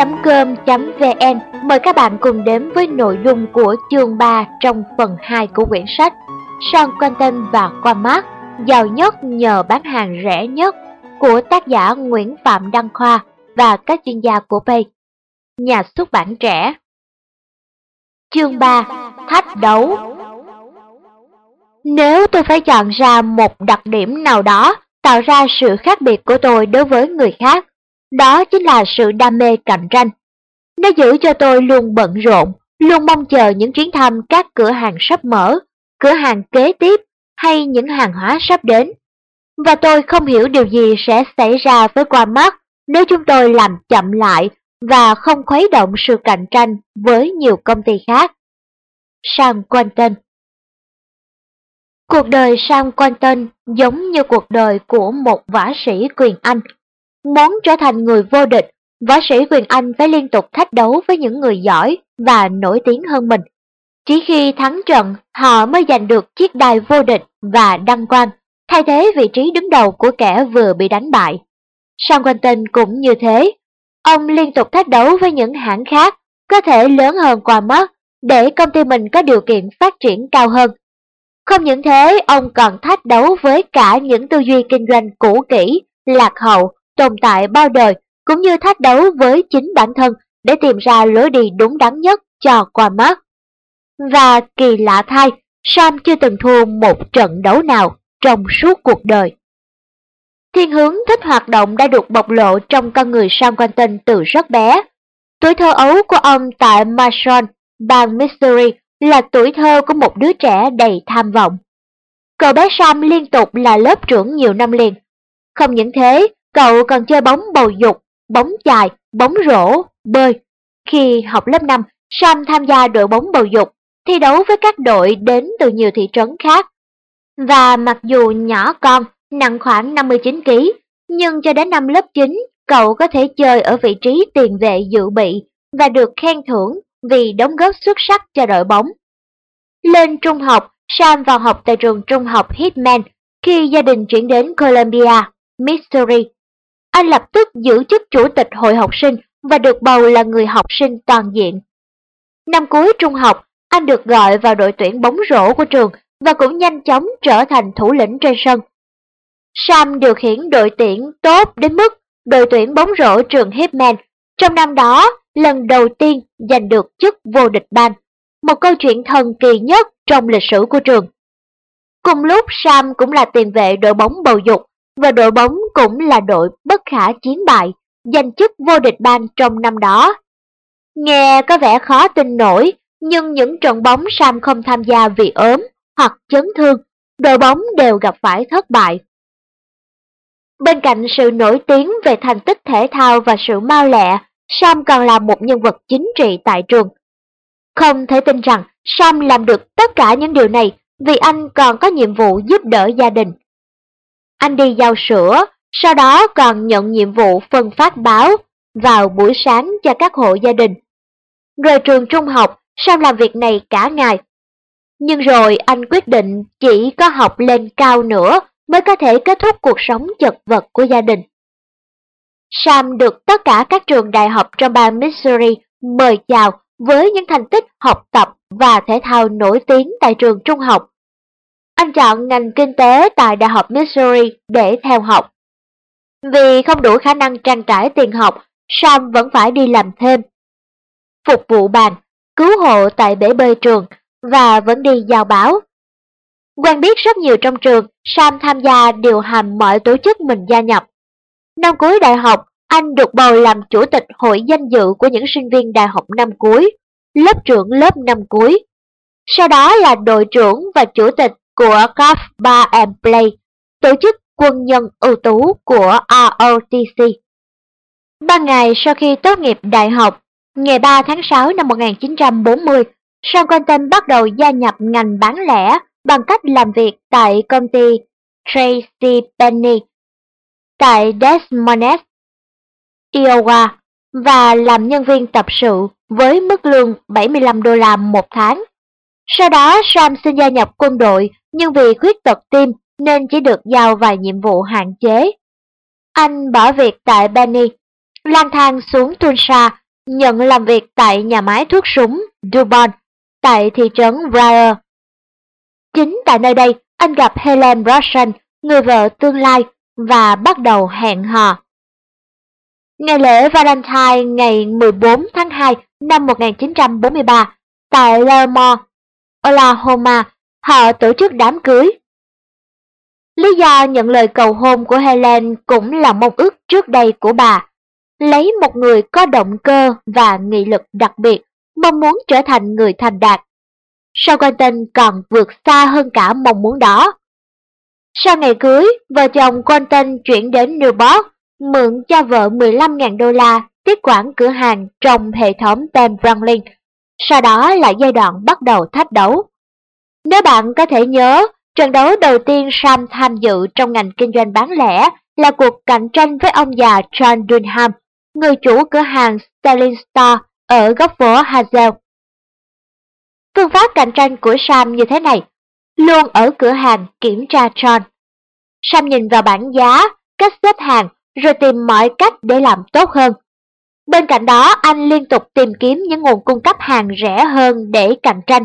www.com.vn mời các bạn cùng đến với nội dung của chương 3 trong phần 2 của quyển sách Sean Quentin và Qua Mát, giàu nhất nhờ bán hàng rẻ nhất của tác giả Nguyễn Phạm Đăng Khoa và các chuyên gia của Pay. Nhà xuất bản trẻ. Chương 3 Thách đấu. Nếu tôi phải chọn ra một đặc điểm nào đó tạo ra sự khác biệt của tôi đối với người khác, đó chính là sự đam mê cạnh tranh. Nó giữ cho tôi luôn bận rộn, luôn mong chờ những chuyến thăm các cửa hàng sắp mở, cửa hàng kế tiếp hay những hàng hóa sắp đến. Và tôi không hiểu điều gì sẽ xảy ra với qua mắt nếu chúng tôi làm chậm lại và không khuấy động sự cạnh tranh với nhiều công ty khác. Sam Quentin Cuộc đời Sam Quentin giống như cuộc đời của một võ sĩ quyền Anh. Muốn trở thành người vô địch, võ sĩ quyền Anh phải liên tục thách đấu với những người giỏi và nổi tiếng hơn mình. Chỉ khi thắng trận, họ mới giành được chiếc đài vô địch và đăng quang, thay thế vị trí đứng đầu của kẻ vừa bị đánh bại. Sam Quentin cũng như thế. Ông liên tục thách đấu với những hãng khác, có thể lớn hơn qua mắt, để công ty mình có điều kiện phát triển cao hơn. Không những thế, ông còn thách đấu với cả những tư duy kinh doanh cũ kỹ, lạc hậu, tồn tại bao đời, cũng như thách đấu với chính bản thân để tìm ra lối đi đúng đắn nhất cho qua mắt. Và kỳ lạ thay, Sam chưa từng thua một trận đấu nào trong suốt cuộc đời. Thiên hướng thích hoạt động đã được bộc lộ trong con người Sam Quentin từ rất bé. Tuổi thơ ấu của ông tại Marshall, bang Missouri là tuổi thơ của một đứa trẻ đầy tham vọng. Cậu bé Sam liên tục là lớp trưởng nhiều năm liền. Không những thế, cậu còn chơi bóng bầu dục, bóng chài, bóng rổ, bơi. Khi học lớp 5, Sam tham gia đội bóng bầu dục, thi đấu với các đội đến từ nhiều thị trấn khác. Và mặc dù nhỏ con, nặng khoảng 59kg, nhưng cho đến năm lớp 9, cậu có thể chơi ở vị trí tiền vệ dự bị và được khen thưởng vì đóng góp xuất sắc cho đội bóng. Lên trung học, Sam vào học tại trường trung học Hitman khi gia đình chuyển đến Columbia, Missouri. Anh lập tức giữ chức chủ tịch hội học sinh và được bầu là người học sinh toàn diện. Năm cuối trung học, anh được gọi vào đội tuyển bóng rổ của trường và cũng nhanh chóng trở thành thủ lĩnh trên sân. Sam điều khiển đội tuyển tốt đến mức đội tuyển bóng rổ trường Hipman trong năm đó lần đầu tiên giành được chức vô địch bang, một câu chuyện thần kỳ nhất trong lịch sử của trường. Cùng lúc Sam cũng là tiền vệ đội bóng bầu dục và đội bóng cũng là đội bất khả chiến bại, giành chức vô địch bang trong năm đó. Nghe có vẻ khó tin nổi, nhưng những trận bóng Sam không tham gia vì ốm hoặc chấn thương, đội bóng đều gặp phải thất bại. Bên cạnh sự nổi tiếng về thành tích thể thao và sự mau lẹ, Sam còn là một nhân vật chính trị tại trường. Không thể tin rằng Sam làm được tất cả những điều này vì anh còn có nhiệm vụ giúp đỡ gia đình. Anh đi giao sữa, sau đó còn nhận nhiệm vụ phân phát báo vào buổi sáng cho các hộ gia đình. Rồi trường trung học, Sam làm việc này cả ngày. Nhưng rồi anh quyết định chỉ có học lên cao nữa mới có thể kết thúc cuộc sống chật vật của gia đình. Sam được tất cả các trường đại học trong bang Missouri mời chào với những thành tích học tập và thể thao nổi tiếng tại trường trung học. Anh chọn ngành kinh tế tại Đại học Missouri để theo học. Vì không đủ khả năng trang trải tiền học, Sam vẫn phải đi làm thêm. Phục vụ bàn, cứu hộ tại bể bơi trường và vẫn đi giao báo. Quen biết rất nhiều trong trường, Sam tham gia điều hành mọi tổ chức mình gia nhập. Năm cuối đại học, anh được bầu làm chủ tịch hội danh dự của những sinh viên đại học năm cuối, lớp trưởng lớp năm cuối. Sau đó là đội trưởng và chủ tịch của Golf Bar and Play, tổ chức quân nhân ưu tú của ROTC. Ba ngày sau khi tốt nghiệp đại học, ngày 3 tháng 6 năm 1940, Sean Quentin bắt đầu gia nhập ngành bán lẻ bằng cách làm việc tại công ty Tracy Penny tại Des Moines, Iowa và làm nhân viên tập sự với mức lương 75 đô la một tháng. Sau đó Sam xin gia nhập quân đội nhưng vì khuyết tật tim nên chỉ được giao vài nhiệm vụ hạn chế. Anh bỏ việc tại Benny, lang thang xuống Tulsa, nhận làm việc tại nhà máy thuốc súng Dubon tại thị trấn Briar. Chính tại nơi đây, anh gặp Helen Russian, người vợ tương lai, và bắt đầu hẹn hò. Ngày lễ Valentine ngày 14 tháng 2 năm 1943 tại Lermore, Oklahoma, họ tổ chức đám cưới. Lý do nhận lời cầu hôn của Helen cũng là mong ước trước đây của bà, lấy một người có động cơ và nghị lực đặc biệt, mong muốn trở thành người thành đạt. Sau Quentin còn vượt xa hơn cả mong muốn đó. Sau ngày cưới, vợ chồng Quentin chuyển đến Newport, mượn cho vợ 15.000 đô la tiếp quản cửa hàng trong hệ thống Ben Franklin. Sau đó là giai đoạn bắt đầu thách đấu. Nếu bạn có thể nhớ, trận đấu đầu tiên Sam tham dự trong ngành kinh doanh bán lẻ là cuộc cạnh tranh với ông già John Dunham, người chủ cửa hàng Sterling Star ở góc phố Hazel. Phương pháp cạnh tranh của Sam như thế này, luôn ở cửa hàng kiểm tra John. Sam nhìn vào bảng giá, cách xếp hàng, rồi tìm mọi cách để làm tốt hơn. Bên cạnh đó, anh liên tục tìm kiếm những nguồn cung cấp hàng rẻ hơn để cạnh tranh.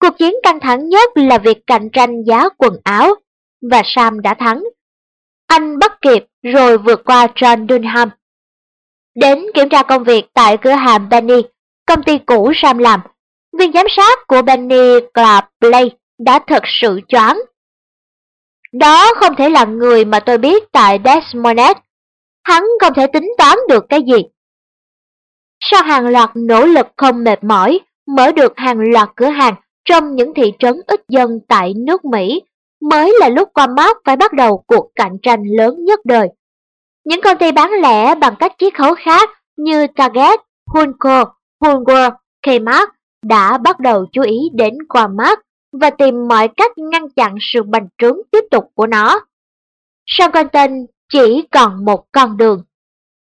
Cuộc chiến căng thẳng nhất là việc cạnh tranh giá quần áo, và Sam đã thắng. Anh bắt kịp rồi vượt qua John Dunham. Đến kiểm tra công việc tại cửa hàng Benny, công ty cũ Sam làm, viên giám sát của Benny Club Play đã thật sự choáng. Đó không thể là người mà tôi biết tại Desmonet. Hắn không thể tính toán được cái gì. Sau hàng loạt nỗ lực không mệt mỏi, mở được hàng loạt cửa hàng trong những thị trấn ít dân tại nước Mỹ, mới là lúc Walmart phải bắt đầu cuộc cạnh tranh lớn nhất đời. Những công ty bán lẻ bằng cách chiết khấu khác như Target, Hunco, Hunworth, Kmart đã bắt đầu chú ý đến Walmart và tìm mọi cách ngăn chặn sự bành trướng tiếp tục của nó. Sean Quentin chỉ còn một con đường,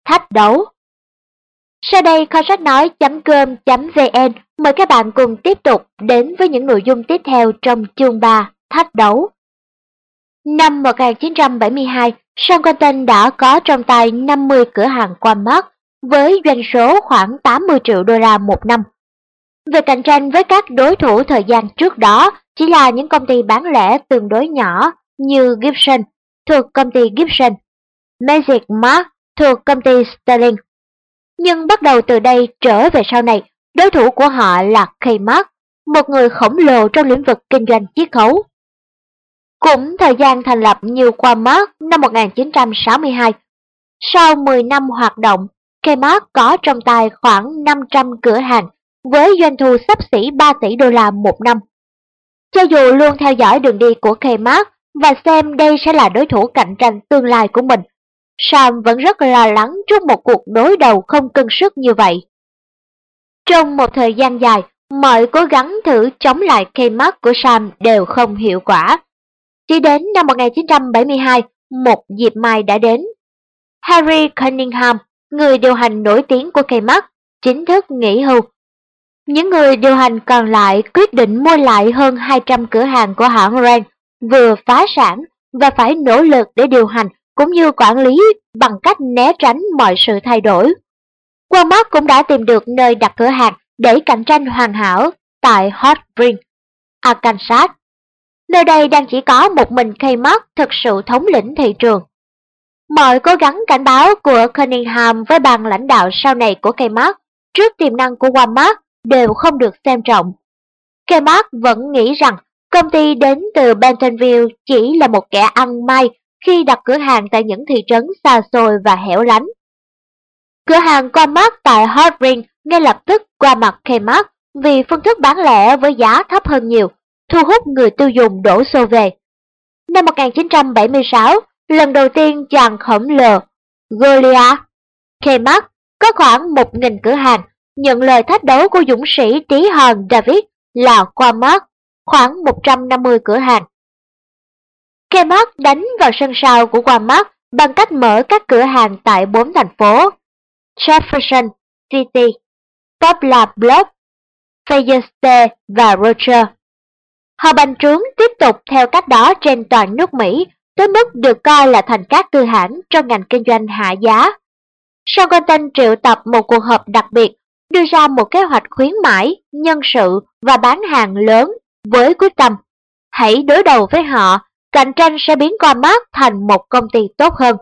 thách đấu. Sau đây kho sách nói.com.vn mời các bạn cùng tiếp tục đến với những nội dung tiếp theo trong chương 3 thách đấu. Năm 1972, Sean Quentin đã có trong tay 50 cửa hàng Walmart với doanh số khoảng 80 triệu đô la một năm. Về cạnh tranh với các đối thủ thời gian trước đó chỉ là những công ty bán lẻ tương đối nhỏ như Gibson thuộc công ty Gibson, Magic Mark thuộc công ty Sterling. Nhưng bắt đầu từ đây trở về sau này, đối thủ của họ là Kmart, một người khổng lồ trong lĩnh vực kinh doanh chiết khấu. Cũng thời gian thành lập như Walmart năm 1962. Sau 10 năm hoạt động, Kmart có trong tay khoảng 500 cửa hàng với doanh thu sắp xỉ 3 tỷ đô la một năm. Cho dù luôn theo dõi đường đi của Kmart và xem đây sẽ là đối thủ cạnh tranh tương lai của mình, Sam vẫn rất lo lắng trước một cuộc đối đầu không cân sức như vậy. Trong một thời gian dài, mọi cố gắng thử chống lại Kmart của Sam đều không hiệu quả. Chỉ đến năm 1972, một dịp mai đã đến. Harry Cunningham, người điều hành nổi tiếng của Kmart, chính thức nghỉ hưu. Những người điều hành còn lại quyết định mua lại hơn 200 cửa hàng của hãng Rand, vừa phá sản và phải nỗ lực để điều hành cũng như quản lý bằng cách né tránh mọi sự thay đổi. Walmart cũng đã tìm được nơi đặt cửa hàng để cạnh tranh hoàn hảo tại Hot Spring, Arkansas. Nơi đây đang chỉ có một mình Kmart thực sự thống lĩnh thị trường. Mọi cố gắng cảnh báo của Cunningham với ban lãnh đạo sau này của Kmart trước tiềm năng của Walmart đều không được xem trọng. Kmart vẫn nghĩ rằng công ty đến từ Bentonville chỉ là một kẻ ăn may khi đặt cửa hàng tại những thị trấn xa xôi và hẻo lánh. Cửa hàng Walmart tại Hot Ring ngay lập tức qua mặt Kmart vì phương thức bán lẻ với giá thấp hơn nhiều, thu hút người tiêu dùng đổ xô về. Năm 1976, lần đầu tiên chàng khổng lồ Goliath Kmart có khoảng 1.000 cửa hàng nhận lời thách đấu của dũng sĩ trí hòn David là Walmart, khoảng 150 cửa hàng. Kmart đánh vào sân sau của Walmart bằng cách mở các cửa hàng tại bốn thành phố Jefferson City, Poplar Bluff, Fayette và Roger. Họ bành trướng tiếp tục theo cách đó trên toàn nước Mỹ, tới mức được coi là thành các tư hãng trong ngành kinh doanh hạ giá. Southampton triệu tập một cuộc họp đặc biệt, đưa ra một kế hoạch khuyến mãi, nhân sự và bán hàng lớn với quyết tâm. Hãy đối đầu với họ, cạnh tranh sẽ biến Walmart thành một công ty tốt hơn.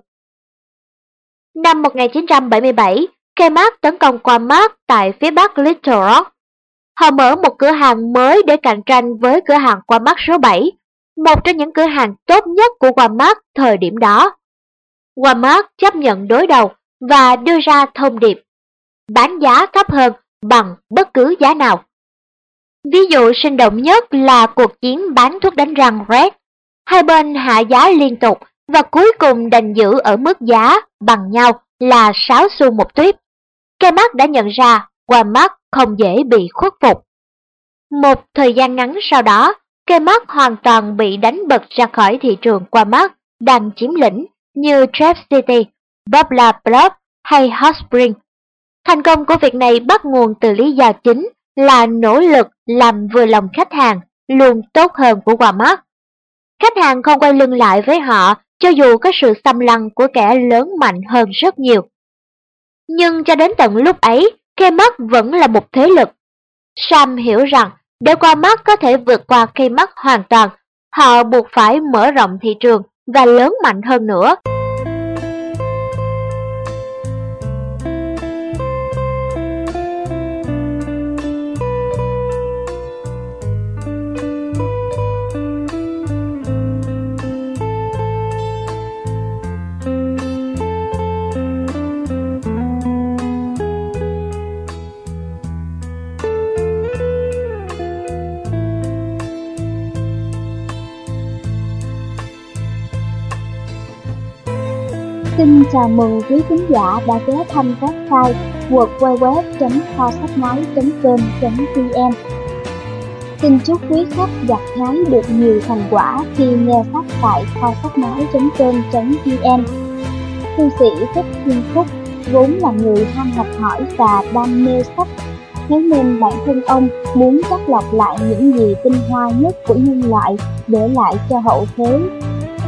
Năm 1977, Kmart tấn công Walmart tại phía bắc Little Rock. Họ mở một cửa hàng mới để cạnh tranh với cửa hàng Walmart số 7, một trong những cửa hàng tốt nhất của Walmart thời điểm đó. Walmart chấp nhận đối đầu và đưa ra thông điệp bán giá thấp hơn bằng bất cứ giá nào. Ví dụ sinh động nhất là cuộc chiến bán thuốc đánh răng Red. Hai bên hạ giá liên tục và cuối cùng đành giữ ở mức giá bằng nhau là 6 xu một tuyếp. Kmart đã nhận ra Walmart không dễ bị khuất phục. Một thời gian ngắn sau đó, Kmart hoàn toàn bị đánh bật ra khỏi thị trường Walmart đang chiếm lĩnh như Trap City, Bobla Club hay Hot Spring. Thành công của việc này bắt nguồn từ lý do chính là nỗ lực làm vừa lòng khách hàng luôn tốt hơn của Walmart. Khách hàng không quay lưng lại với họ cho dù có sự xâm lăng của kẻ lớn mạnh hơn rất nhiều. Nhưng cho đến tận lúc ấy, Kmart vẫn là một thế lực. Sam hiểu rằng để qua mắt có thể vượt qua Kmart hoàn toàn, họ buộc phải mở rộng thị trường và lớn mạnh hơn nữa. Chào mừng quý khán giả đã ghé thăm website www.kho-sách-nói.com.vn Xin chúc quý khách gặt hái được nhiều thành quả khi nghe sách tại kho sách nói.com.vn Thư sĩ Thích Thiên Phúc, vốn là người ham học hỏi và đam mê sách. Thế nên bản thân ông muốn chắc lọc lại những gì tinh hoa nhất của nhân loại để lại cho hậu thế.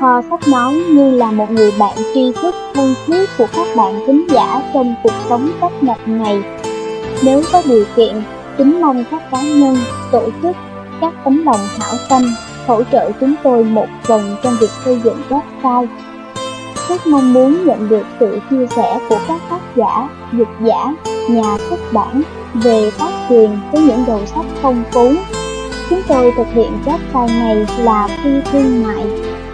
Kho sách nói như là một người bạn tri thức thân thiết của các bạn thính giả trong cuộc sống tấp nập này. Nếu có điều kiện, kính mong các cá nhân, tổ chức, các tấm lòng hảo tâm hỗ trợ chúng tôi một phần trong việc xây dựng website. Rất mong muốn nhận được sự chia sẻ của các tác giả, dịch giả, nhà xuất bản về tác truyền với những đầu sách phong phú. Chúng tôi thực hiện website này là phi thương mại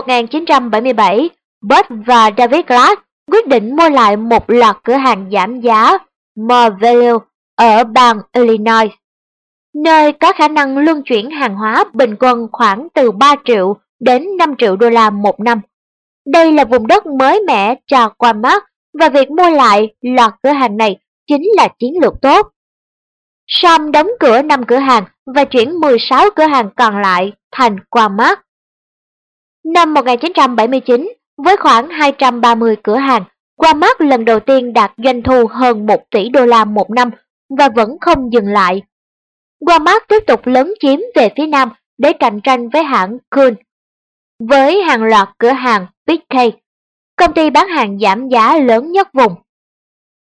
1977, Bud và David Glass quyết định mua lại một loạt cửa hàng giảm giá More Value ở bang Illinois, nơi có khả năng luân chuyển hàng hóa bình quân khoảng từ 3 triệu đến 5 triệu đô la một năm. Đây là vùng đất mới mẻ cho mắt và việc mua lại loạt cửa hàng này chính là chiến lược tốt. Sam đóng cửa 5 cửa hàng và chuyển 16 cửa hàng còn lại thành Walmart. Năm 1979, với khoảng 230 cửa hàng, Walmart lần đầu tiên đạt doanh thu hơn 1 tỷ đô la một năm và vẫn không dừng lại. Walmart tiếp tục lấn chiếm về phía nam để cạnh tranh với hãng Kuhn. Với hàng loạt cửa hàng Big K, công ty bán hàng giảm giá lớn nhất vùng.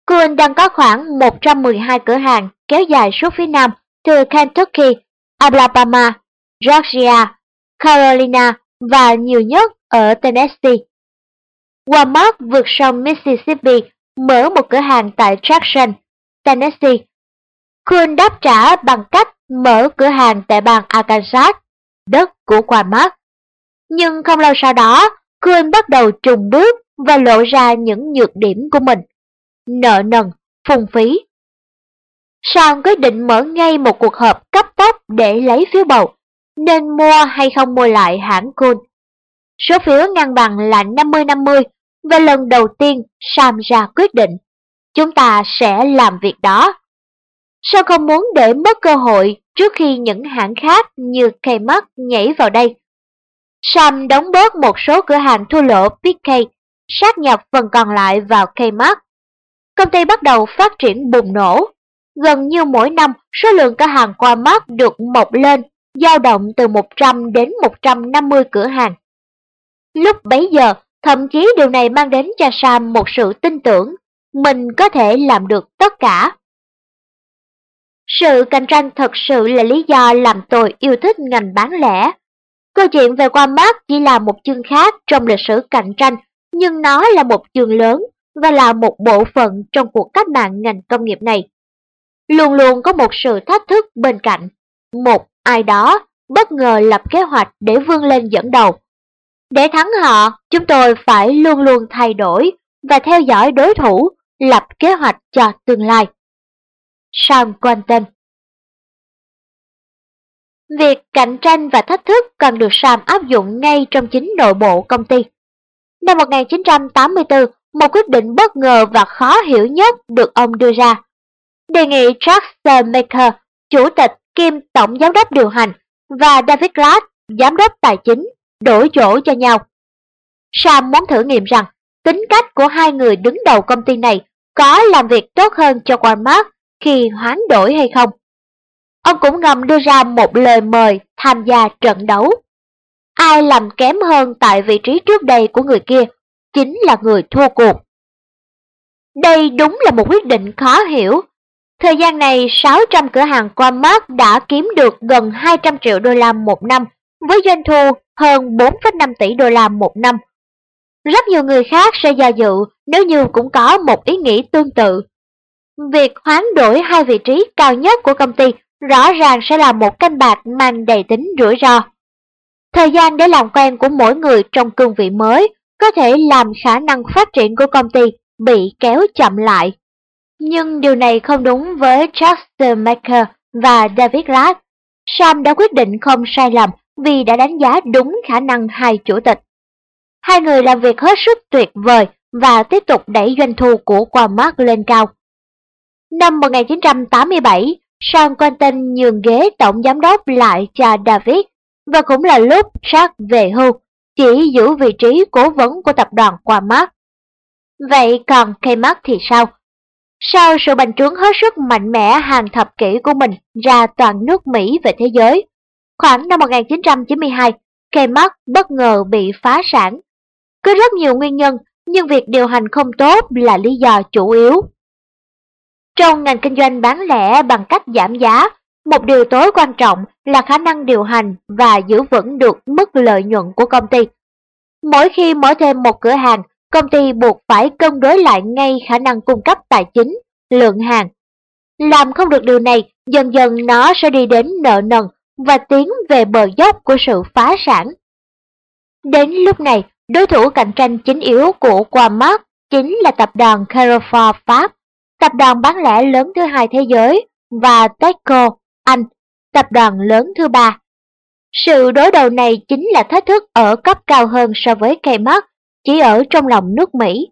Kuhn đang có khoảng 112 cửa hàng kéo dài suốt phía nam từ Kentucky, Alabama, Georgia, Carolina và nhiều nhất ở Tennessee. Walmart vượt sông Mississippi mở một cửa hàng tại Jackson, Tennessee. Kuhn đáp trả bằng cách mở cửa hàng tại bang Arkansas, đất của Walmart. Nhưng không lâu sau đó, Kuhn bắt đầu trùng bước và lộ ra những nhược điểm của mình. Nợ nần, phung phí. Sean quyết định mở ngay một cuộc họp cấp tốc để lấy phiếu bầu nên mua hay không mua lại hãng Cool. Số phiếu ngang bằng là 50-50 và lần đầu tiên Sam ra quyết định, chúng ta sẽ làm việc đó. Sao không muốn để mất cơ hội trước khi những hãng khác như Kmart nhảy vào đây? Sam đóng bớt một số cửa hàng thua lỗ PK, sát nhập phần còn lại vào Kmart. Công ty bắt đầu phát triển bùng nổ. Gần như mỗi năm, số lượng cửa hàng qua mắt được mọc lên dao động từ 100 đến 150 cửa hàng. Lúc bấy giờ, thậm chí điều này mang đến cho Sam một sự tin tưởng, mình có thể làm được tất cả. Sự cạnh tranh thật sự là lý do làm tôi yêu thích ngành bán lẻ. Câu chuyện về Walmart chỉ là một chương khác trong lịch sử cạnh tranh, nhưng nó là một chương lớn và là một bộ phận trong cuộc cách mạng ngành công nghiệp này. Luôn luôn có một sự thách thức bên cạnh. Một ai đó bất ngờ lập kế hoạch để vươn lên dẫn đầu. Để thắng họ, chúng tôi phải luôn luôn thay đổi và theo dõi đối thủ, lập kế hoạch cho tương lai. Sam Quentin Việc cạnh tranh và thách thức cần được Sam áp dụng ngay trong chính nội bộ công ty. Năm 1984, một quyết định bất ngờ và khó hiểu nhất được ông đưa ra. Đề nghị Jack Maker, chủ tịch kiêm tổng giám đốc điều hành, và David Glass, giám đốc tài chính, đổi chỗ cho nhau. Sam muốn thử nghiệm rằng tính cách của hai người đứng đầu công ty này có làm việc tốt hơn cho Walmart khi hoán đổi hay không. Ông cũng ngầm đưa ra một lời mời tham gia trận đấu. Ai làm kém hơn tại vị trí trước đây của người kia chính là người thua cuộc. Đây đúng là một quyết định khó hiểu. Thời gian này, 600 cửa hàng Walmart đã kiếm được gần 200 triệu đô la một năm với doanh thu hơn 4,5 tỷ đô la một năm. Rất nhiều người khác sẽ do dự nếu như cũng có một ý nghĩ tương tự. Việc hoán đổi hai vị trí cao nhất của công ty rõ ràng sẽ là một canh bạc mang đầy tính rủi ro. Thời gian để làm quen của mỗi người trong cương vị mới có thể làm khả năng phát triển của công ty bị kéo chậm lại. Nhưng điều này không đúng với Charles Maker và David Latt. Sam đã quyết định không sai lầm vì đã đánh giá đúng khả năng hai chủ tịch. Hai người làm việc hết sức tuyệt vời và tiếp tục đẩy doanh thu của Walmart lên cao. Năm 1987, Sam Quentin nhường ghế tổng giám đốc lại cho David và cũng là lúc Jack về hưu, chỉ giữ vị trí cố vấn của tập đoàn Walmart. Vậy còn Kmart thì sao? Sau sự bành trướng hết sức mạnh mẽ hàng thập kỷ của mình ra toàn nước Mỹ về thế giới, khoảng năm 1992, Kmart bất ngờ bị phá sản. Có rất nhiều nguyên nhân, nhưng việc điều hành không tốt là lý do chủ yếu. Trong ngành kinh doanh bán lẻ bằng cách giảm giá, một điều tối quan trọng là khả năng điều hành và giữ vững được mức lợi nhuận của công ty. Mỗi khi mở thêm một cửa hàng, công ty buộc phải cân đối lại ngay khả năng cung cấp tài chính, lượng hàng. Làm không được điều này, dần dần nó sẽ đi đến nợ nần và tiến về bờ dốc của sự phá sản. Đến lúc này, đối thủ cạnh tranh chính yếu của Walmart chính là tập đoàn Carrefour Pháp, tập đoàn bán lẻ lớn thứ hai thế giới, và Tesco, Anh, tập đoàn lớn thứ ba. Sự đối đầu này chính là thách thức ở cấp cao hơn so với Kmart, chỉ ở trong lòng nước Mỹ.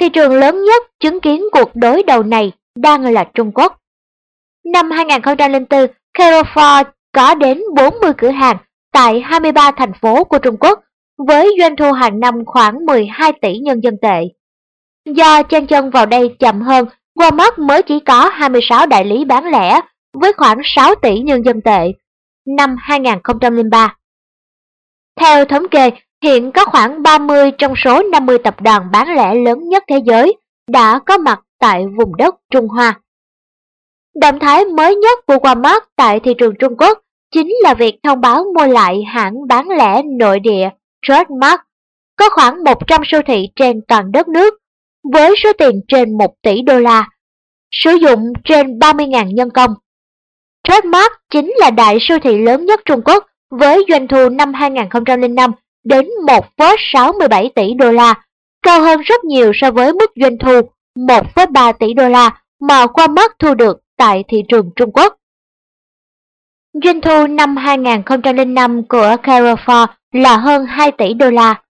Thị trường lớn nhất chứng kiến cuộc đối đầu này đang là Trung Quốc. Năm 2004, Carrefour có đến 40 cửa hàng tại 23 thành phố của Trung Quốc với doanh thu hàng năm khoảng 12 tỷ nhân dân tệ. Do chen chân vào đây chậm hơn, Walmart mới chỉ có 26 đại lý bán lẻ với khoảng 6 tỷ nhân dân tệ năm 2003. Theo thống kê, hiện có khoảng 30 trong số 50 tập đoàn bán lẻ lớn nhất thế giới đã có mặt tại vùng đất Trung Hoa. Động thái mới nhất của Walmart tại thị trường Trung Quốc chính là việc thông báo mua lại hãng bán lẻ nội địa Trademark có khoảng 100 siêu thị trên toàn đất nước với số tiền trên 1 tỷ đô la, sử dụng trên 30.000 nhân công. Trademark chính là đại siêu thị lớn nhất Trung Quốc với doanh thu năm 2005 đến 1,67 tỷ đô la, cao hơn rất nhiều so với mức doanh thu 1,3 tỷ đô la mà Walmart thu được tại thị trường Trung Quốc. Doanh thu năm 2005 của Carrefour là hơn 2 tỷ đô la.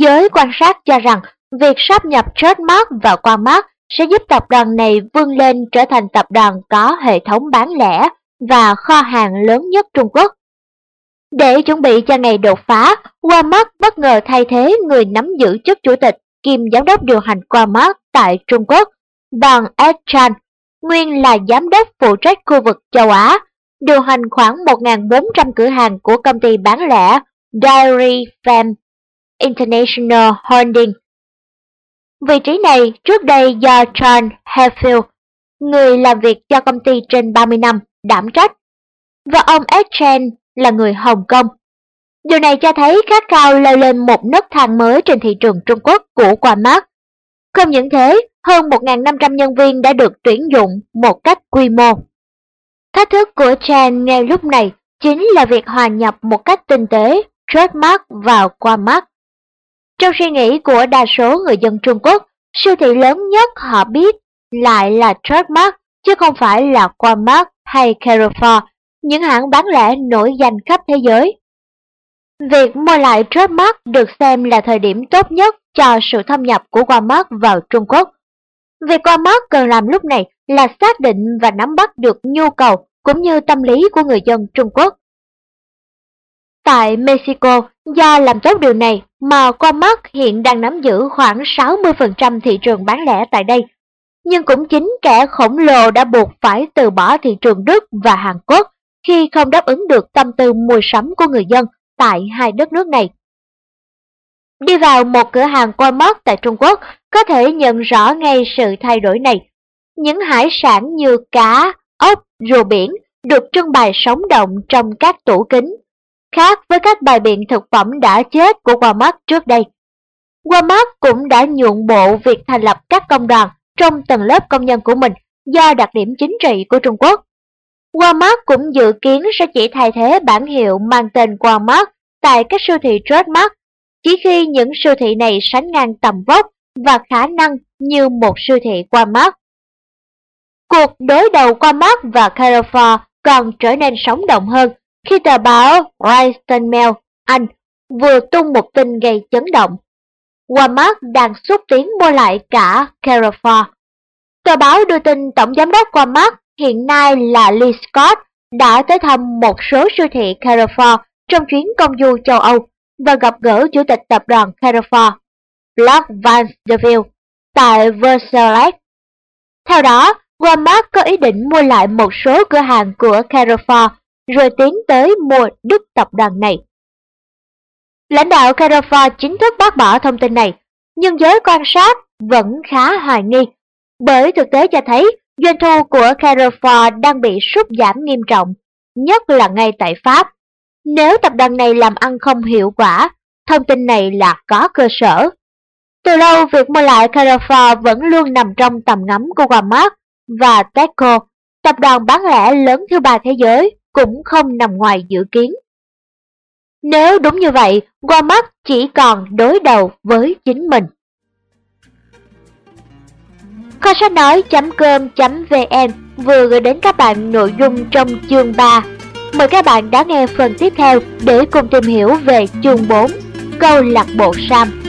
Giới quan sát cho rằng việc sáp nhập Trademark và Walmart sẽ giúp tập đoàn này vươn lên trở thành tập đoàn có hệ thống bán lẻ và kho hàng lớn nhất Trung Quốc. Để chuẩn bị cho ngày đột phá, Walmart bất ngờ thay thế người nắm giữ chức chủ tịch kiêm giám đốc điều hành Walmart tại Trung Quốc, bằng Ed Chan, nguyên là giám đốc phụ trách khu vực châu Á, điều hành khoảng 1.400 cửa hàng của công ty bán lẻ Dairy Farm International Holding. Vị trí này trước đây do John Heffield, người làm việc cho công ty trên 30 năm, đảm trách, và ông Ed Chen là người Hồng Kông. Điều này cho thấy khát khao leo lên một nấc thang mới trên thị trường Trung Quốc của Walmart. Không những thế, hơn 1.500 nhân viên đã được tuyển dụng một cách quy mô. Thách thức của Chen ngay lúc này chính là việc hòa nhập một cách tinh tế trademark vào Walmart. Trong suy nghĩ của đa số người dân Trung Quốc, siêu thị lớn nhất họ biết lại là trademark chứ không phải là Walmart hay Carrefour, những hãng bán lẻ nổi danh khắp thế giới. Việc mua lại trademark được xem là thời điểm tốt nhất cho sự thâm nhập của Walmart vào Trung Quốc. Việc Walmart cần làm lúc này là xác định và nắm bắt được nhu cầu cũng như tâm lý của người dân Trung Quốc. Tại Mexico, do làm tốt điều này mà Walmart hiện đang nắm giữ khoảng 60% thị trường bán lẻ tại đây. Nhưng cũng chính kẻ khổng lồ đã buộc phải từ bỏ thị trường Đức và Hàn Quốc khi không đáp ứng được tâm tư mua sắm của người dân tại hai đất nước này. Đi vào một cửa hàng Walmart tại Trung Quốc có thể nhận rõ ngay sự thay đổi này. Những hải sản như cá, ốc, rùa biển được trưng bày sống động trong các tủ kính khác với các bài biện thực phẩm đã chết của Walmart trước đây. Walmart cũng đã nhượng bộ việc thành lập các công đoàn trong tầng lớp công nhân của mình do đặc điểm chính trị của Trung Quốc. Walmart cũng dự kiến sẽ chỉ thay thế bản hiệu mang tên Walmart tại các siêu thị Trademark, chỉ khi những siêu thị này sánh ngang tầm vóc và khả năng như một siêu thị Walmart. Cuộc đối đầu Walmart và Carrefour còn trở nên sống động hơn khi tờ báo Western Mail, Anh vừa tung một tin gây chấn động. Walmart đang xúc tiến mua lại cả Carrefour. Tờ báo đưa tin tổng giám đốc Walmart hiện nay là Lee Scott đã tới thăm một số siêu thị Carrefour trong chuyến công du châu Âu và gặp gỡ chủ tịch tập đoàn Carrefour, Black Van der Ville, tại Versailles. Theo đó, Walmart có ý định mua lại một số cửa hàng của Carrefour rồi tiến tới mua đứt tập đoàn này. Lãnh đạo Carrefour chính thức bác bỏ thông tin này, nhưng giới quan sát vẫn khá hoài nghi, bởi thực tế cho thấy doanh thu của Carrefour đang bị sút giảm nghiêm trọng, nhất là ngay tại Pháp. Nếu tập đoàn này làm ăn không hiệu quả, thông tin này là có cơ sở. Từ lâu, việc mua lại Carrefour vẫn luôn nằm trong tầm ngắm của Walmart và Tesco, tập đoàn bán lẻ lớn thứ ba thế giới, cũng không nằm ngoài dự kiến. Nếu đúng như vậy, Walmart chỉ còn đối đầu với chính mình. Kho sách nói.com.vn vừa gửi đến các bạn nội dung trong chương 3. Mời các bạn đã nghe phần tiếp theo để cùng tìm hiểu về chương 4, câu lạc bộ Sam.